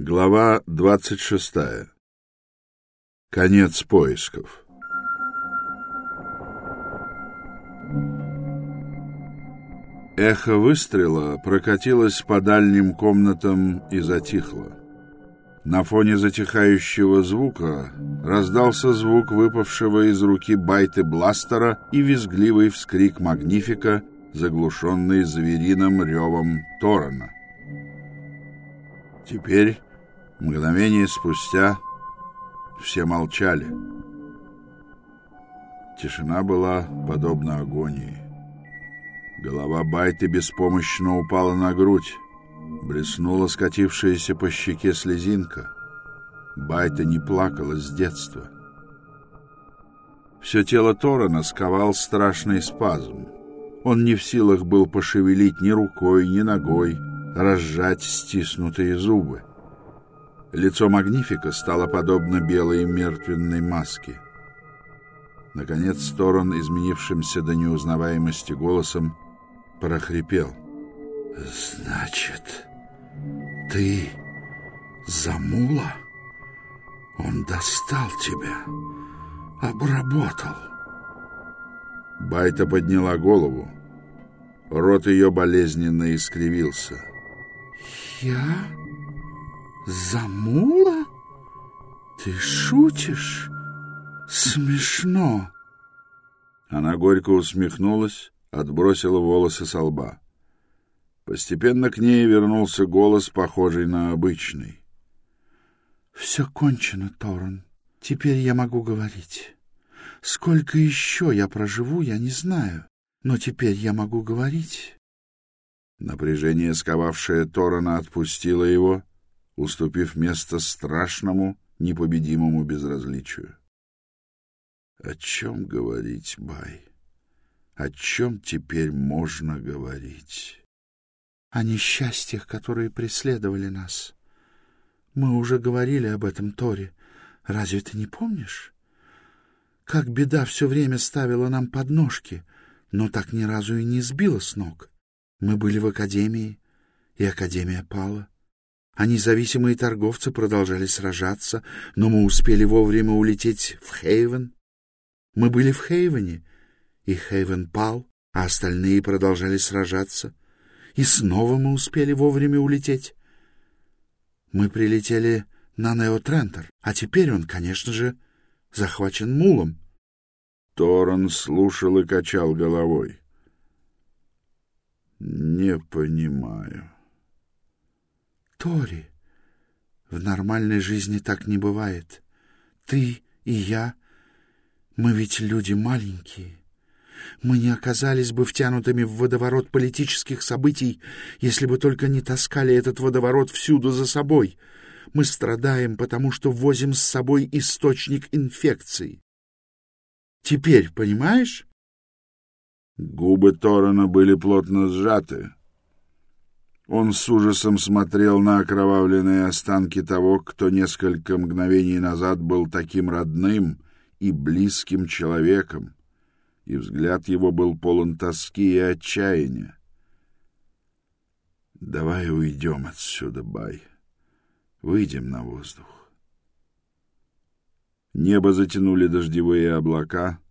Глава двадцать шестая. Конец поисков. Эхо выстрела прокатилось по дальним комнатам и затихло. На фоне затихающего звука раздался звук выпавшего из руки байты бластера и визгливый вскрик Магнифика, заглушенный звериным ревом Торана. Теперь, мгновение спустя, все молчали. Тишина была подобна агонии. Голова Байты беспомощно упала на грудь. Блеснула скатившаяся по щеке слезинка. Байта не плакала с детства. Все тело Торана сковал страшный спазм. Он не в силах был пошевелить ни рукой, ни ногой, разжать стиснутые зубы. Лицо Магнифика стало подобно белой мертвенной маске. Наконец Торон, изменившимся до неузнаваемости голосом, прохрипел. «Значит, ты замула? Он достал тебя, обработал». Байта подняла голову. Рот ее болезненно искривился. «Я? Замула? Ты шутишь? Смешно!» Она горько усмехнулась, отбросила волосы со лба. Постепенно к ней вернулся голос, похожий на обычный. «Все кончено, Торн. Теперь я могу говорить. Сколько еще я проживу, я не знаю, но теперь я могу говорить». Напряжение, сковавшее Торана, отпустило его, уступив место страшному, непобедимому безразличию. О чем говорить, Бай? О чем теперь можно говорить? О несчастьях, которые преследовали нас. Мы уже говорили об этом, Тори. Разве ты не помнишь? Как беда все время ставила нам подножки, но так ни разу и не сбила с ног. Мы были в академии, и академия пала. А независимые торговцы продолжали сражаться, но мы успели вовремя улететь в Хейвен. Мы были в Хейвене, и Хейвен пал, а остальные продолжали сражаться. И снова мы успели вовремя улететь. Мы прилетели на Неотрентер, а теперь он, конечно же, захвачен мулом. Торон слушал и качал головой. Не понимаю. Тори, в нормальной жизни так не бывает. Ты и я, мы ведь люди маленькие. Мы не оказались бы втянутыми в водоворот политических событий, если бы только не таскали этот водоворот всюду за собой. Мы страдаем, потому что возим с собой источник инфекции. Теперь понимаешь? Губы Торана были плотно сжаты. Он с ужасом смотрел на окровавленные останки того, кто несколько мгновений назад был таким родным и близким человеком, и взгляд его был полон тоски и отчаяния. «Давай уйдем отсюда, Бай. Выйдем на воздух». Небо затянули дождевые облака —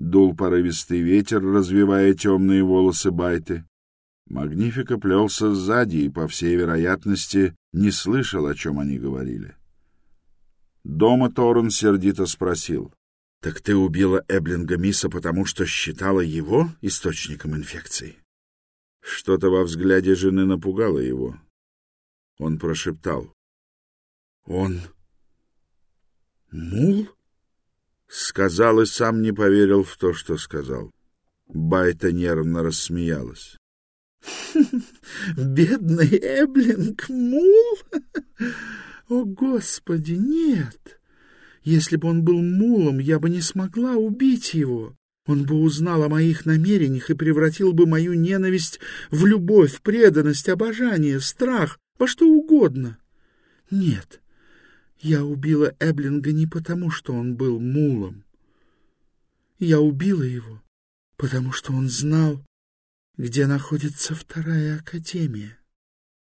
Дул порывистый ветер, развивая темные волосы Байты. Магнифика плелся сзади и, по всей вероятности, не слышал, о чем они говорили. Дома Торн сердито спросил. — Так ты убила Эблинга Миса, потому что считала его источником инфекции? Что-то во взгляде жены напугало его. Он прошептал. — Он... мул? — Сказал и сам не поверил в то, что сказал. Байта нервно рассмеялась. «Бедный Эблинг Мул? О, Господи, нет! Если бы он был мулом, я бы не смогла убить его. Он бы узнал о моих намерениях и превратил бы мою ненависть в любовь, преданность, обожание, страх, во что угодно. Нет, я убила Эблинга не потому, что он был мулом. Я убила его, потому что он знал, где находится вторая академия.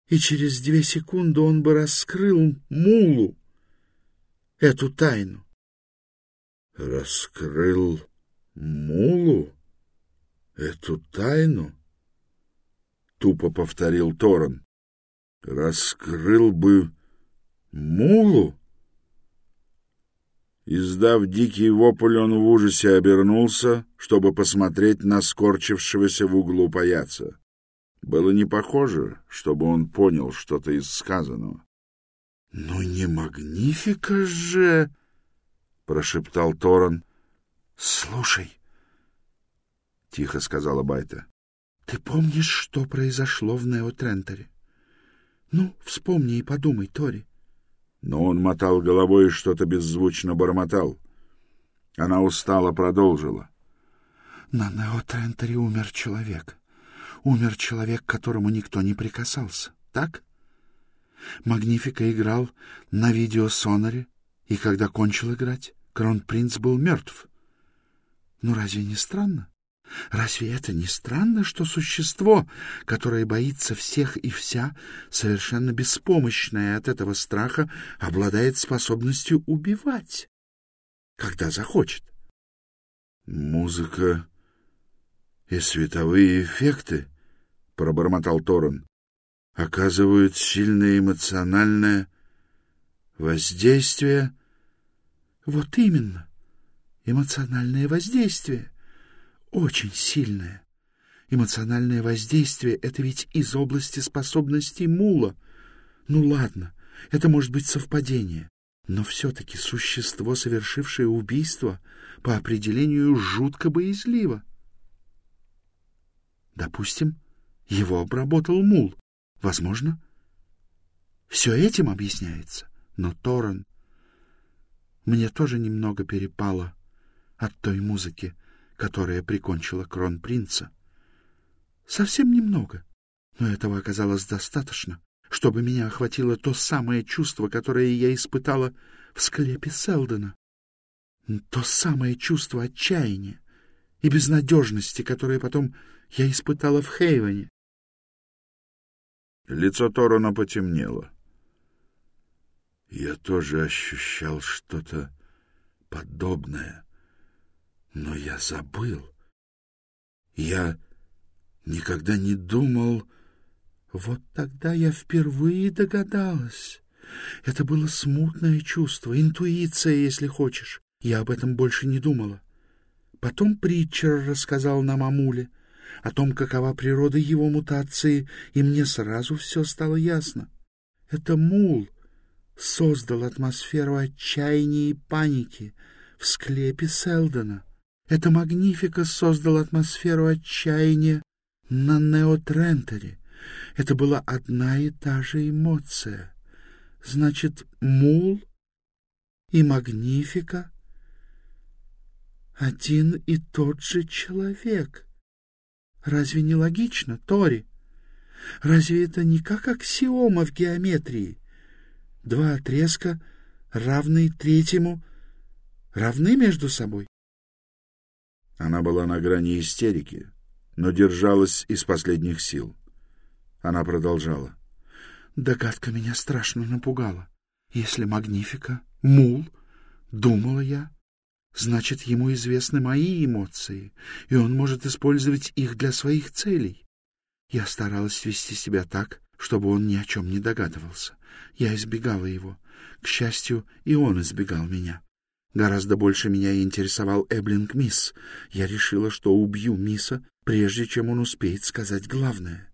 и через две секунды он бы раскрыл мулу эту тайну. Раскрыл мулу эту тайну? Тупо повторил Торон. Раскрыл бы мулу? Издав дикий вопль, он в ужасе обернулся, чтобы посмотреть на скорчившегося в углу паяца. Было не похоже, чтобы он понял что-то из сказанного. — Ну не магнифика же! — прошептал Торон. — Слушай, — тихо сказала Байта, — ты помнишь, что произошло в Неотрентере? Ну, вспомни и подумай, Тори. Но он мотал головой и что-то беззвучно бормотал. Она устало продолжила. — На Неотрентере умер человек. Умер человек, к которому никто не прикасался, так? Магнифика играл на видеосонаре, и когда кончил играть, Кронпринц был мертв. Ну разве не странно? Разве это не странно, что существо, которое боится всех и вся, совершенно беспомощное от этого страха, обладает способностью убивать, когда захочет? Музыка и световые эффекты, пробормотал Торон, оказывают сильное эмоциональное воздействие. Вот именно, эмоциональное воздействие очень сильное. Эмоциональное воздействие — это ведь из области способностей мула. Ну ладно, это может быть совпадение, но все-таки существо, совершившее убийство, по определению жутко боязливо. Допустим, его обработал мул. Возможно, все этим объясняется. Но Торрен... Мне тоже немного перепало от той музыки, которая прикончила кронпринца. Совсем немного, но этого оказалось достаточно, чтобы меня охватило то самое чувство, которое я испытала в склепе Селдена. То самое чувство отчаяния и безнадежности, которое потом я испытала в Хейвене. Лицо Торона потемнело. Я тоже ощущал что-то подобное но я забыл. Я никогда не думал... Вот тогда я впервые догадалась. Это было смутное чувство, интуиция, если хочешь. Я об этом больше не думала. Потом Притчер рассказал нам о Муле, о том, какова природа его мутации, и мне сразу все стало ясно. Это Мул создал атмосферу отчаяния и паники в склепе Селдона. Эта Магнифика создал атмосферу отчаяния на Неотрентере. Это была одна и та же эмоция. Значит, Мул и Магнифика — один и тот же человек. Разве не логично, Тори? Разве это не как аксиома в геометрии? Два отрезка, равные третьему, равны между собой? Она была на грани истерики, но держалась из последних сил. Она продолжала. Догадка меня страшно напугала. Если Магнифика — мул, думала я, значит, ему известны мои эмоции, и он может использовать их для своих целей. Я старалась вести себя так, чтобы он ни о чем не догадывался. Я избегала его. К счастью, и он избегал меня. Гораздо больше меня интересовал Эблинг Мисс. Я решила, что убью Мисса, прежде чем он успеет сказать главное.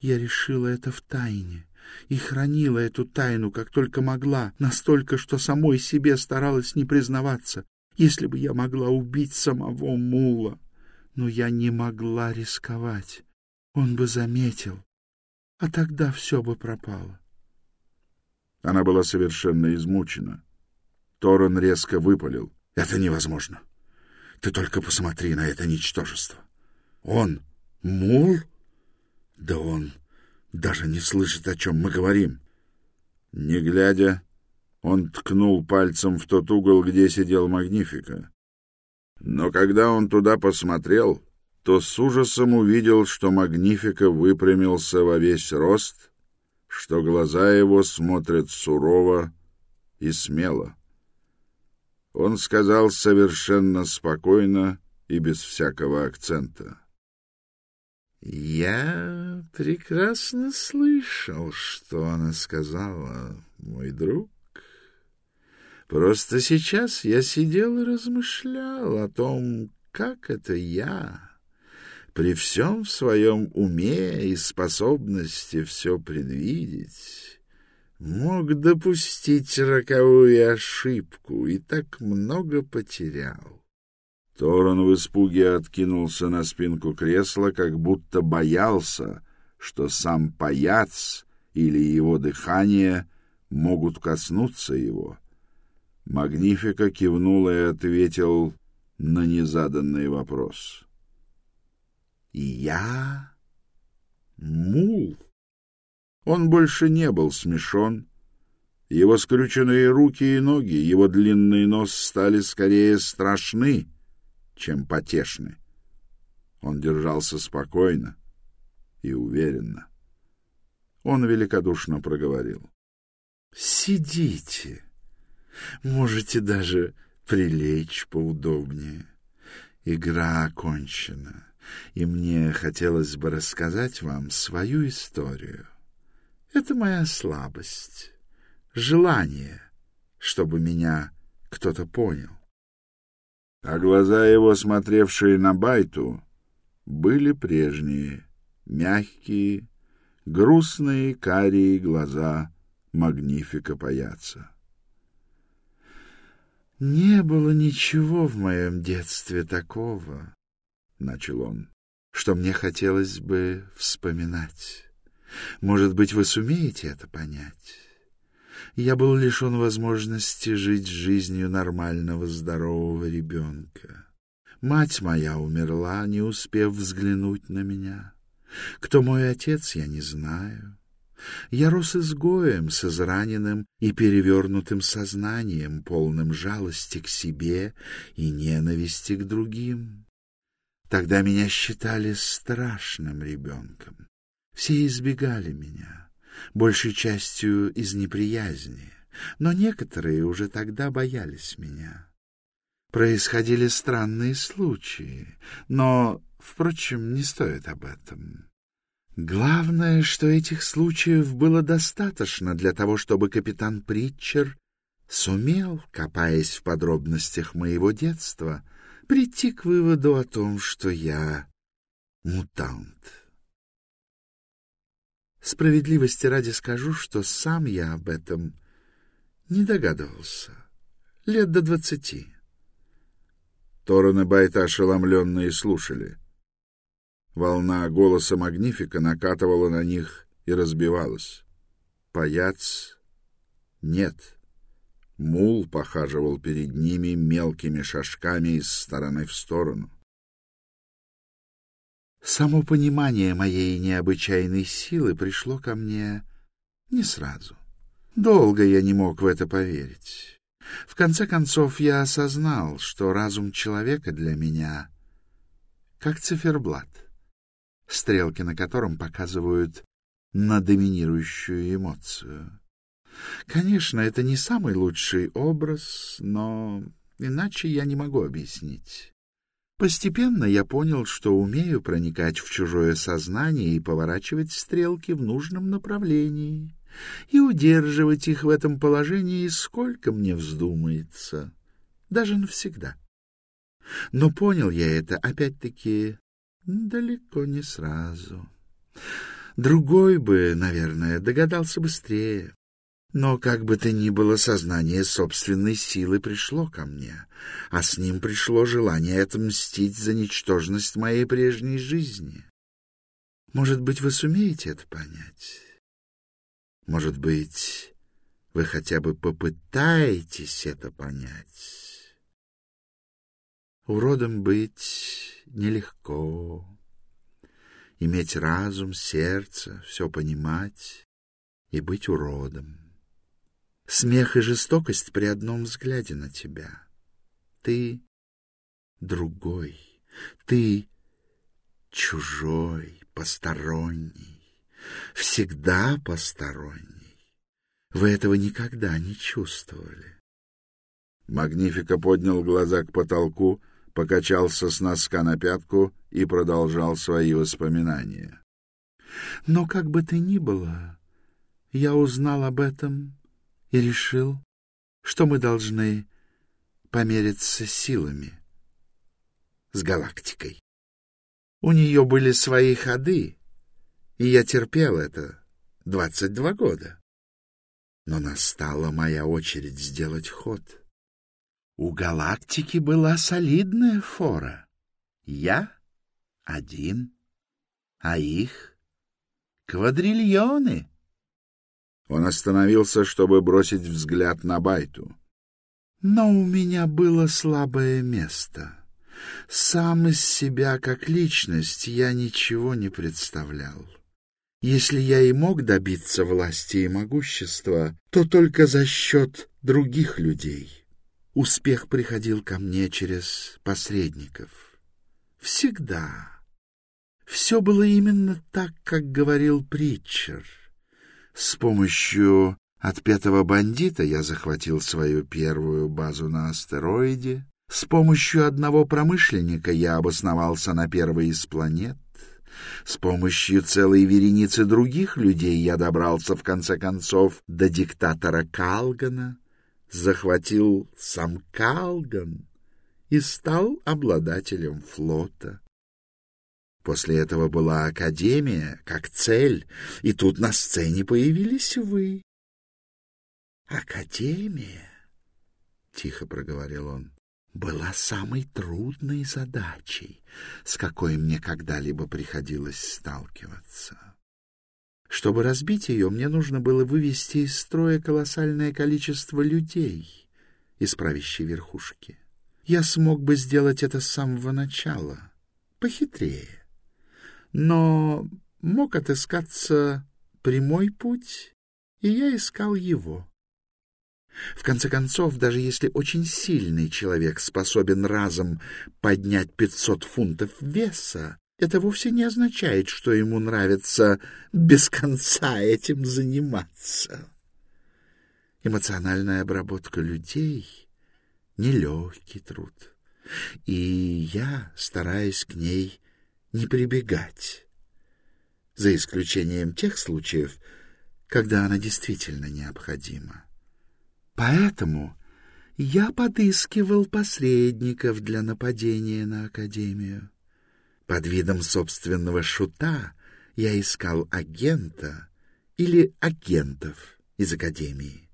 Я решила это в тайне и хранила эту тайну, как только могла, настолько, что самой себе старалась не признаваться, если бы я могла убить самого Мула. Но я не могла рисковать. Он бы заметил, а тогда все бы пропало. Она была совершенно измучена. Торрен резко выпалил. «Это невозможно. Ты только посмотри на это ничтожество. Он мул? Да он даже не слышит, о чем мы говорим». Не глядя, он ткнул пальцем в тот угол, где сидел Магнифика. Но когда он туда посмотрел, то с ужасом увидел, что Магнифика выпрямился во весь рост, что глаза его смотрят сурово и смело. Он сказал совершенно спокойно и без всякого акцента. «Я прекрасно слышал, что она сказала, мой друг. Просто сейчас я сидел и размышлял о том, как это я, при всем своем уме и способности все предвидеть, мог допустить роковую ошибку и так много потерял. Торон в испуге откинулся на спинку кресла, как будто боялся, что сам паяц или его дыхание могут коснуться его. Магнифика кивнул и ответил на незаданный вопрос. «Я мул». Он больше не был смешон. Его скрюченные руки и ноги, его длинный нос стали скорее страшны, чем потешны. Он держался спокойно и уверенно. Он великодушно проговорил. «Сидите. Можете даже прилечь поудобнее. Игра окончена, и мне хотелось бы рассказать вам свою историю. Это моя слабость, желание, чтобы меня кто-то понял. А глаза его, смотревшие на Байту, были прежние, мягкие, грустные карие глаза Магнифика Паяца. «Не было ничего в моем детстве такого», — начал он, — «что мне хотелось бы вспоминать. Может быть, вы сумеете это понять? Я был лишен возможности жить жизнью нормального здорового ребенка. Мать моя умерла, не успев взглянуть на меня. Кто мой отец, я не знаю. Я рос изгоем с израненным и перевернутым сознанием, полным жалости к себе и ненависти к другим. Тогда меня считали страшным ребенком. Все избегали меня, большей частью из неприязни, но некоторые уже тогда боялись меня. Происходили странные случаи, но, впрочем, не стоит об этом. Главное, что этих случаев было достаточно для того, чтобы капитан Притчер сумел, копаясь в подробностях моего детства, прийти к выводу о том, что я мутант. Справедливости ради скажу, что сам я об этом не догадывался. Лет до двадцати. Торон и Байта ошеломленные слушали. Волна голоса Магнифика накатывала на них и разбивалась. Паяц нет. Мул похаживал перед ними мелкими шажками из стороны в сторону. Само понимание моей необычайной силы пришло ко мне не сразу. Долго я не мог в это поверить. В конце концов, я осознал, что разум человека для меня как циферблат, стрелки на котором показывают на доминирующую эмоцию. Конечно, это не самый лучший образ, но иначе я не могу объяснить. Постепенно я понял, что умею проникать в чужое сознание и поворачивать стрелки в нужном направлении, и удерживать их в этом положении сколько мне вздумается, даже навсегда. Но понял я это, опять-таки, далеко не сразу. Другой бы, наверное, догадался быстрее. Но, как бы то ни было, сознание собственной силы пришло ко мне, а с ним пришло желание отмстить за ничтожность моей прежней жизни. Может быть, вы сумеете это понять? Может быть, вы хотя бы попытаетесь это понять? Уродом быть нелегко. Иметь разум, сердце, все понимать и быть уродом. Смех и жестокость при одном взгляде на тебя. Ты другой, ты чужой, посторонний. всегда посторонний. Вы этого никогда не чувствовали. Магнифика поднял глаза к потолку, покачался с носка на пятку и продолжал свои воспоминания. Но как бы то ни было, я узнал об этом и решил, что мы должны помериться силами с галактикой. У нее были свои ходы, и я терпел это двадцать два года. Но настала моя очередь сделать ход. У галактики была солидная фора. Я один, а их квадриллионы. Он остановился, чтобы бросить взгляд на Байту. Но у меня было слабое место. Сам из себя как личность я ничего не представлял. Если я и мог добиться власти и могущества, то только за счет других людей. Успех приходил ко мне через посредников. Всегда. Все было именно так, как говорил Притчер. С помощью отпетого бандита я захватил свою первую базу на астероиде. С помощью одного промышленника я обосновался на первой из планет. С помощью целой вереницы других людей я добрался, в конце концов, до диктатора Калгана, захватил сам Калган и стал обладателем флота. После этого была Академия, как цель, и тут на сцене появились вы. «Академия», — тихо проговорил он, — «была самой трудной задачей, с какой мне когда-либо приходилось сталкиваться. Чтобы разбить ее, мне нужно было вывести из строя колоссальное количество людей из правящей верхушки. Я смог бы сделать это с самого начала, похитрее но мог отыскаться прямой путь, и я искал его. В конце концов, даже если очень сильный человек способен разом поднять пятьсот фунтов веса, это вовсе не означает, что ему нравится без конца этим заниматься. Эмоциональная обработка людей — нелегкий труд, и я стараюсь к ней не прибегать, за исключением тех случаев, когда она действительно необходима. Поэтому я подыскивал посредников для нападения на Академию. Под видом собственного шута я искал агента или агентов из Академии,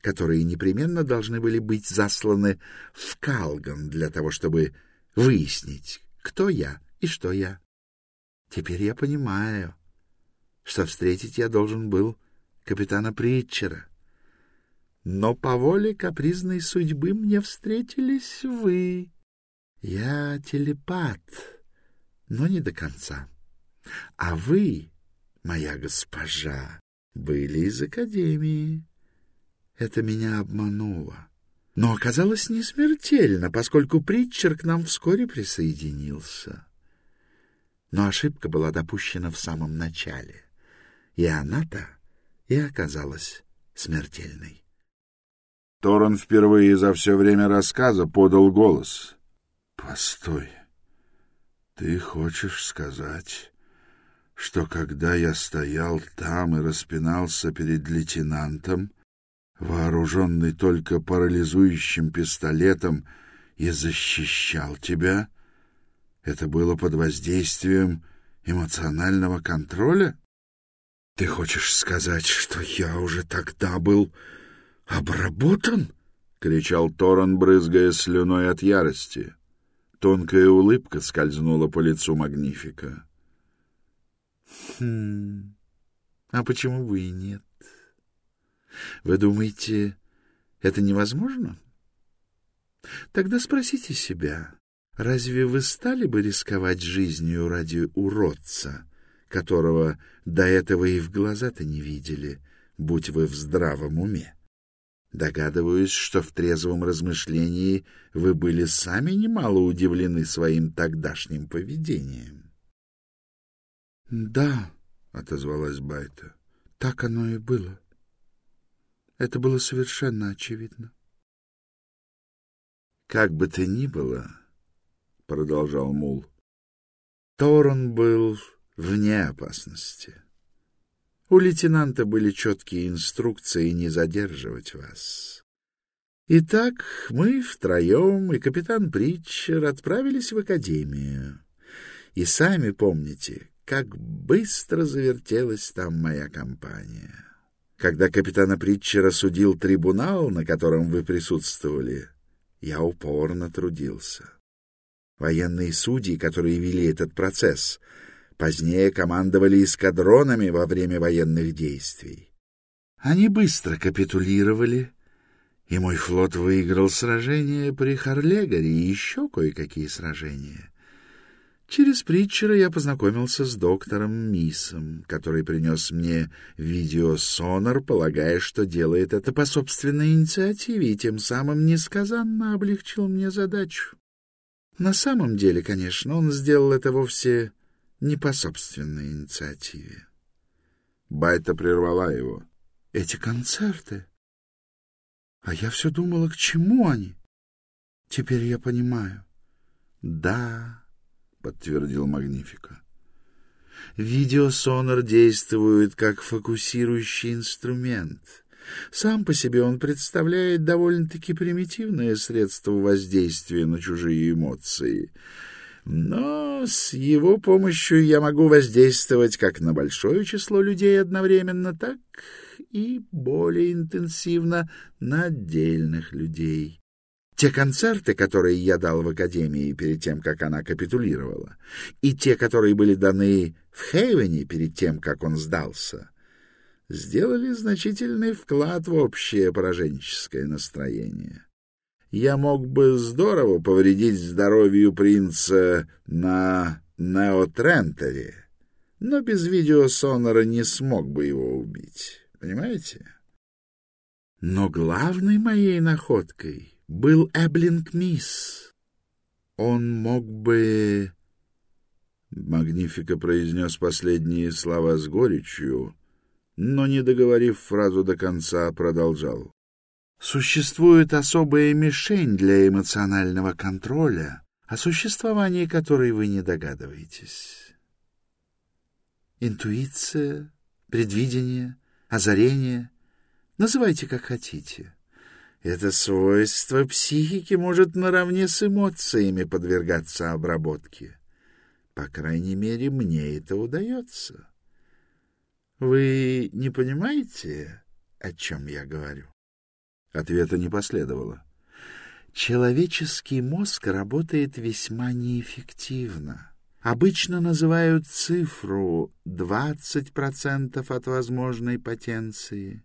которые непременно должны были быть засланы в Калган для того, чтобы выяснить, кто я и что я? Теперь я понимаю, что встретить я должен был капитана Притчера. Но по воле капризной судьбы мне встретились вы. Я телепат, но не до конца. А вы, моя госпожа, были из Академии. Это меня обмануло. Но оказалось не смертельно, поскольку Притчер к нам вскоре присоединился. Но ошибка была допущена в самом начале, и она-то и оказалась смертельной. Торон впервые за все время рассказа подал голос. — Постой, ты хочешь сказать, что когда я стоял там и распинался перед лейтенантом, вооруженный только парализующим пистолетом, и защищал тебя, это было под воздействием эмоционального контроля? Ты хочешь сказать, что я уже тогда был обработан? кричал Торон, брызгая слюной от ярости. Тонкая улыбка скользнула по лицу Магнифика. Хм. А почему бы и нет? Вы думаете, это невозможно? Тогда спросите себя, Разве вы стали бы рисковать жизнью ради уродца, которого до этого и в глаза-то не видели, будь вы в здравом уме? Догадываюсь, что в трезвом размышлении вы были сами немало удивлены своим тогдашним поведением. — Да, отозвалась Байта. Так оно и было. Это было совершенно очевидно. Как бы то ни было, продолжал Мул, Торон был вне опасности. У лейтенанта были четкие инструкции не задерживать вас. Итак, мы втроем и капитан Притчер отправились в академию. И сами помните, как быстро завертелась там моя компания. Когда капитана Притчера судил трибунал, на котором вы присутствовали, я упорно трудился. Военные судьи, которые вели этот процесс, позднее командовали эскадронами во время военных действий. Они быстро капитулировали, и мой флот выиграл сражение при Харлегаре и еще кое-какие сражения. Через Притчера я познакомился с доктором Миссом, который принес мне видеосонар, полагая, что делает это по собственной инициативе, и тем самым несказанно облегчил мне задачу. На самом деле, конечно, он сделал это вовсе не по собственной инициативе. Байта прервала его. «Эти концерты? А я все думала, к чему они? Теперь я понимаю. Да, подтвердил Магнифика. Видеосонар действует как фокусирующий инструмент. Сам по себе он представляет довольно-таки примитивное средство воздействия на чужие эмоции. Но с его помощью я могу воздействовать как на большое число людей одновременно, так и более интенсивно на отдельных людей. Те концерты, которые я дал в Академии перед тем, как она капитулировала, и те, которые были даны в Хейвене перед тем, как он сдался, сделали значительный вклад в общее пораженческое настроение. Я мог бы здорово повредить здоровью принца на Неотрентере, но без видеосонора не смог бы его убить, понимаете? Но главной моей находкой был Эблинг Мисс. Он мог бы... Магнифика произнес последние слова с горечью, но, не договорив фразу до конца, продолжал. Существует особая мишень для эмоционального контроля, о существовании которой вы не догадываетесь. Интуиция, предвидение, озарение — называйте как хотите. Это свойство психики может наравне с эмоциями подвергаться обработке. По крайней мере, мне это удается. Вы не понимаете, о чем я говорю? Ответа не последовало. Человеческий мозг работает весьма неэффективно. Обычно называют цифру 20% от возможной потенции.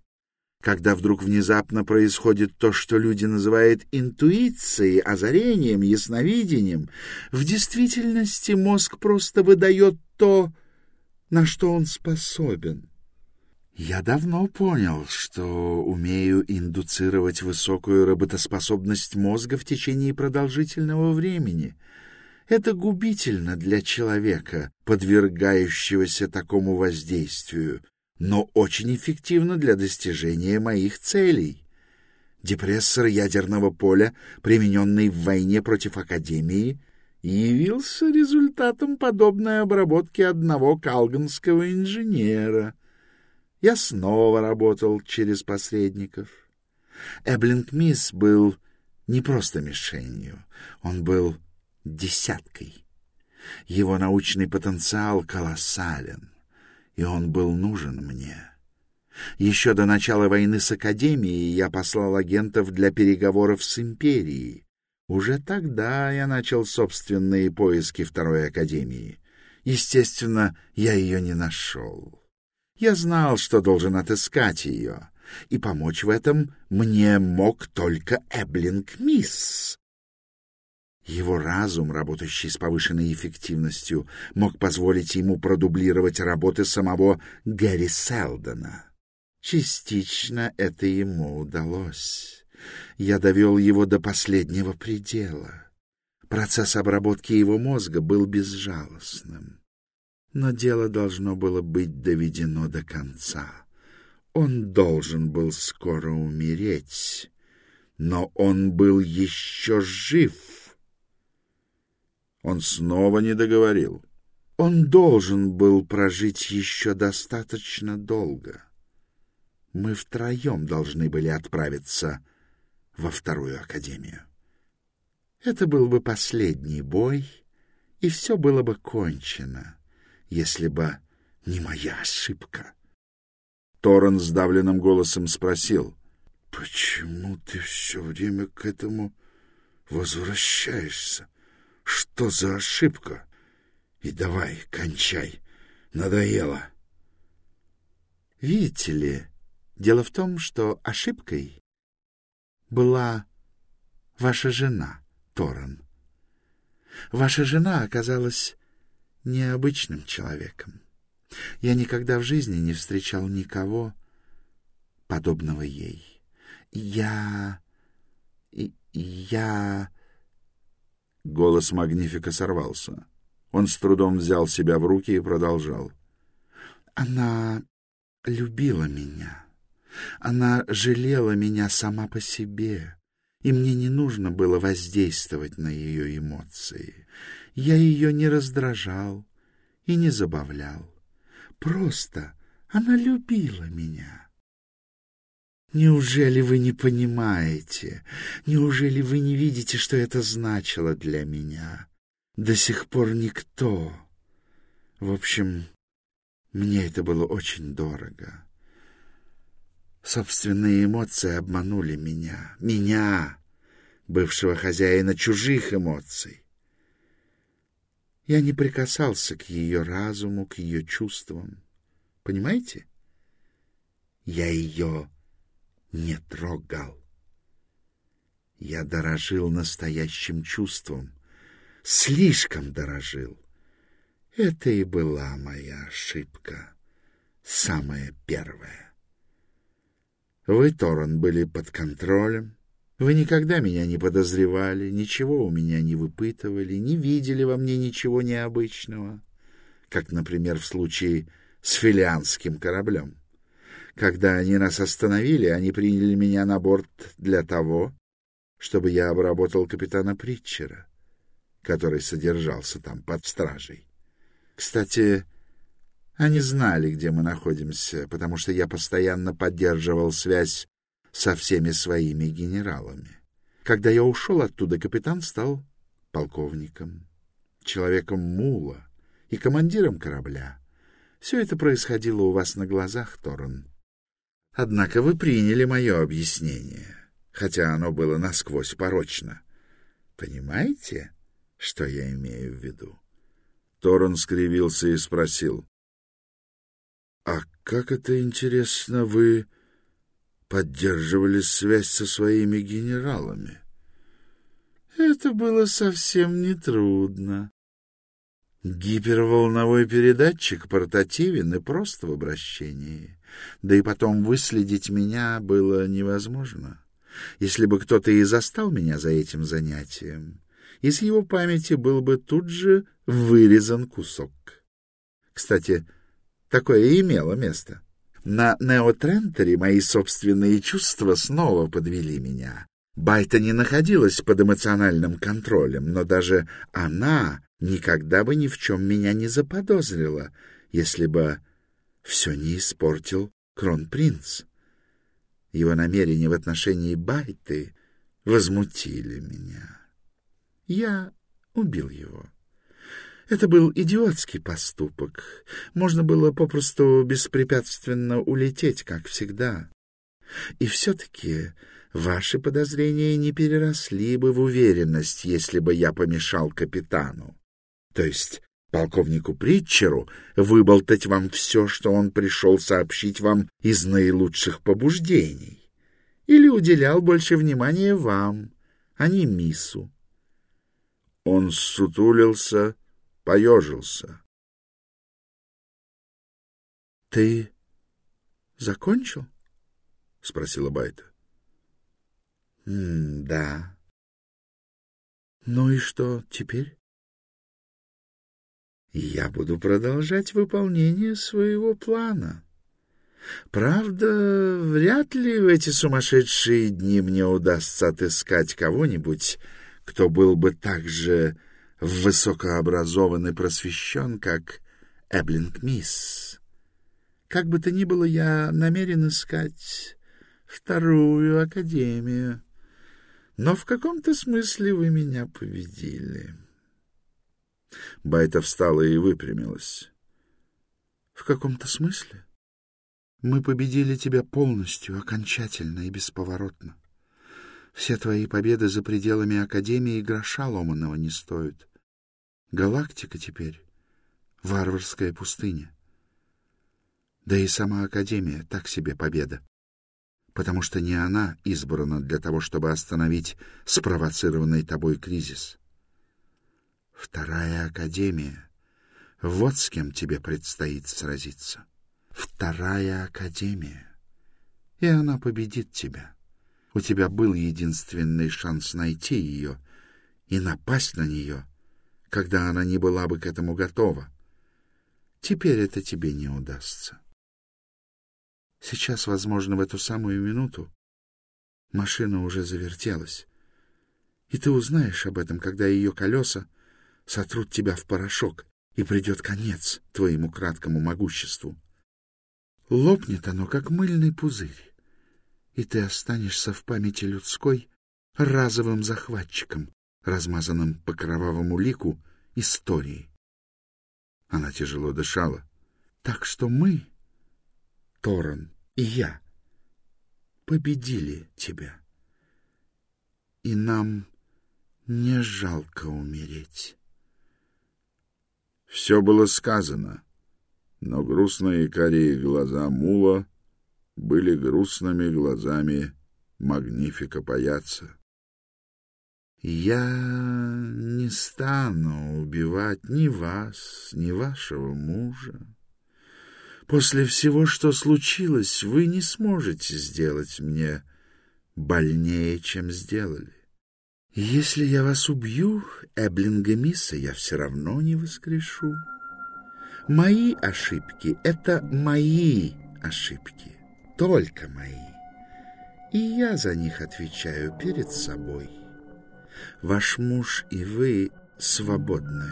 Когда вдруг внезапно происходит то, что люди называют интуицией, озарением, ясновидением, в действительности мозг просто выдает то, на что он способен. Я давно понял, что умею индуцировать высокую работоспособность мозга в течение продолжительного времени. Это губительно для человека, подвергающегося такому воздействию, но очень эффективно для достижения моих целей. Депрессор ядерного поля, примененный в войне против Академии, явился результатом подобной обработки одного калганского инженера. Я снова работал через посредников. Эблинг Мисс был не просто мишенью, он был десяткой. Его научный потенциал колоссален и он был нужен мне. Еще до начала войны с Академией я послал агентов для переговоров с Империей. Уже тогда я начал собственные поиски Второй Академии. Естественно, я ее не нашел. Я знал, что должен отыскать ее, и помочь в этом мне мог только Эблинг Мисс. Его разум, работающий с повышенной эффективностью, мог позволить ему продублировать работы самого Гэри Селдона. Частично это ему удалось. Я довел его до последнего предела. Процесс обработки его мозга был безжалостным. Но дело должно было быть доведено до конца. Он должен был скоро умереть, но он был еще жив. Он снова не договорил. Он должен был прожить еще достаточно долго. Мы втроем должны были отправиться во вторую академию. Это был бы последний бой, и все было бы кончено, если бы не моя ошибка. Торрен сдавленным голосом спросил. — Почему ты все время к этому возвращаешься? Что за ошибка? И давай, кончай. Надоело. Видите ли, дело в том, что ошибкой была ваша жена, Торрен. Ваша жена оказалась необычным человеком. Я никогда в жизни не встречал никого подобного ей. Я... я... Голос Магнифика сорвался. Он с трудом взял себя в руки и продолжал. Она любила меня. Она жалела меня сама по себе, и мне не нужно было воздействовать на ее эмоции. Я ее не раздражал и не забавлял. Просто она любила меня. Неужели вы не понимаете? Неужели вы не видите, что это значило для меня? До сих пор никто. В общем, мне это было очень дорого. Собственные эмоции обманули меня. Меня, бывшего хозяина чужих эмоций. Я не прикасался к ее разуму, к ее чувствам. Понимаете? Я ее не трогал. Я дорожил настоящим чувством, слишком дорожил. Это и была моя ошибка, самая первая. Вы, Торон, были под контролем, вы никогда меня не подозревали, ничего у меня не выпытывали, не видели во мне ничего необычного, как, например, в случае с филианским кораблем. Когда они нас остановили, они приняли меня на борт для того, чтобы я обработал капитана Притчера, который содержался там под стражей. Кстати, они знали, где мы находимся, потому что я постоянно поддерживал связь со всеми своими генералами. Когда я ушел оттуда, капитан стал полковником, человеком мула и командиром корабля. Все это происходило у вас на глазах, Торрен. Однако вы приняли мое объяснение, хотя оно было насквозь порочно. Понимаете, что я имею в виду? Торрен скривился и спросил. — А как это, интересно, вы поддерживали связь со своими генералами. Это было совсем нетрудно. Гиперволновой передатчик портативен и прост в обращении. Да и потом выследить меня было невозможно. Если бы кто-то и застал меня за этим занятием, из его памяти был бы тут же вырезан кусок. Кстати, такое и имело место. На Неотрентере мои собственные чувства снова подвели меня. Байта не находилась под эмоциональным контролем, но даже она никогда бы ни в чем меня не заподозрила, если бы все не испортил кронпринц. Его намерения в отношении Байты возмутили меня. Я убил его. Это был идиотский поступок. Можно было попросту беспрепятственно улететь, как всегда. И все-таки ваши подозрения не переросли бы в уверенность, если бы я помешал капитану. То есть полковнику Притчеру выболтать вам все, что он пришел сообщить вам из наилучших побуждений. Или уделял больше внимания вам, а не миссу. Он сутулился поежился. — Ты закончил? — спросила Байта. — Да. — Ну и что теперь? я буду продолжать выполнение своего плана. Правда, вряд ли в эти сумасшедшие дни мне удастся отыскать кого-нибудь, кто был бы так же высокообразован и просвещен, как Эблинг Мисс. Как бы то ни было, я намерен искать вторую академию. Но в каком-то смысле вы меня победили. Байта встала и выпрямилась. — В каком-то смысле? Мы победили тебя полностью, окончательно и бесповоротно. Все твои победы за пределами Академии гроша ломаного не стоят. Галактика теперь — варварская пустыня. Да и сама Академия — так себе победа. Потому что не она избрана для того, чтобы остановить спровоцированный тобой кризис. Вторая Академия — вот с кем тебе предстоит сразиться. Вторая Академия. И она победит тебя. У тебя был единственный шанс найти ее и напасть на нее, когда она не была бы к этому готова. Теперь это тебе не удастся. Сейчас, возможно, в эту самую минуту машина уже завертелась, и ты узнаешь об этом, когда ее колеса сотрут тебя в порошок, и придет конец твоему краткому могуществу. Лопнет оно, как мыльный пузырь, и ты останешься в памяти людской разовым захватчиком, размазанным по кровавому лику истории. Она тяжело дышала. Так что мы, Торон и я, победили тебя. И нам не жалко умереть. Все было сказано но грустные карие глаза Мула были грустными глазами Магнифика Паяца. «Я не стану убивать ни вас, ни вашего мужа. После всего, что случилось, вы не сможете сделать мне больнее, чем сделали. Если я вас убью, Эблинга Мисса я все равно не воскрешу». Мои ошибки — это мои ошибки, только мои. И я за них отвечаю перед собой. Ваш муж и вы свободны.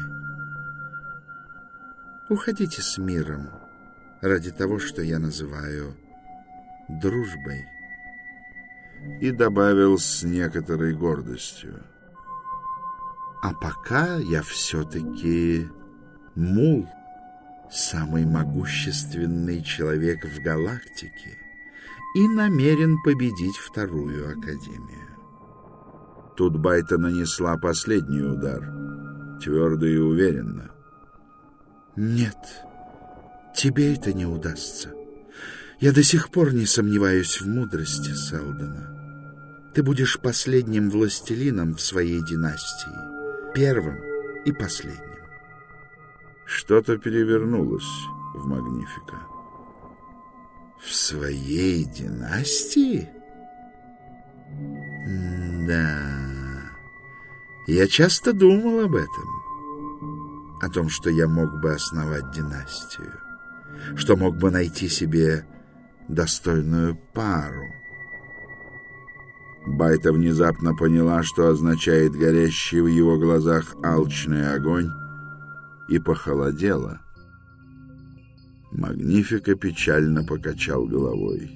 Уходите с миром ради того, что я называю дружбой. И добавил с некоторой гордостью. А пока я все-таки мул самый могущественный человек в галактике и намерен победить вторую Академию. Тут Байта нанесла последний удар, твердо и уверенно. «Нет, тебе это не удастся. Я до сих пор не сомневаюсь в мудрости Селдона. Ты будешь последним властелином в своей династии, первым и последним. Что-то перевернулось в Магнифика. В своей династии? Да. Я часто думал об этом. О том, что я мог бы основать династию. Что мог бы найти себе достойную пару. Байта внезапно поняла, что означает горящий в его глазах алчный огонь, и похолодело. Магнифика печально покачал головой.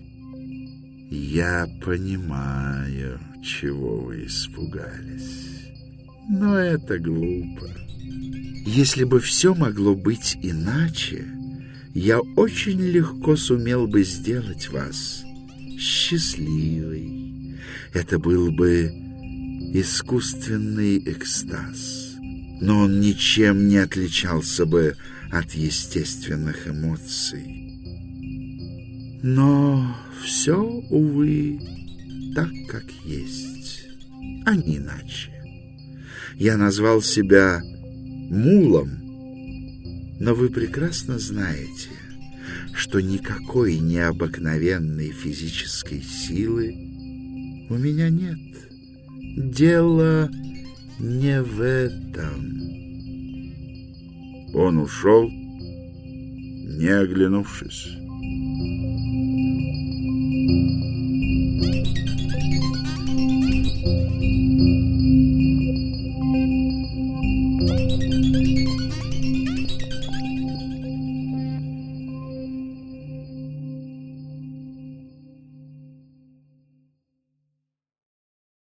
«Я понимаю, чего вы испугались, но это глупо. Если бы все могло быть иначе, я очень легко сумел бы сделать вас счастливой. Это был бы искусственный экстаз» но он ничем не отличался бы от естественных эмоций. Но все, увы, так, как есть, а не иначе. Я назвал себя мулом, но вы прекрасно знаете, что никакой необыкновенной физической силы у меня нет. Дело не в этом. Он ушел, не оглянувшись.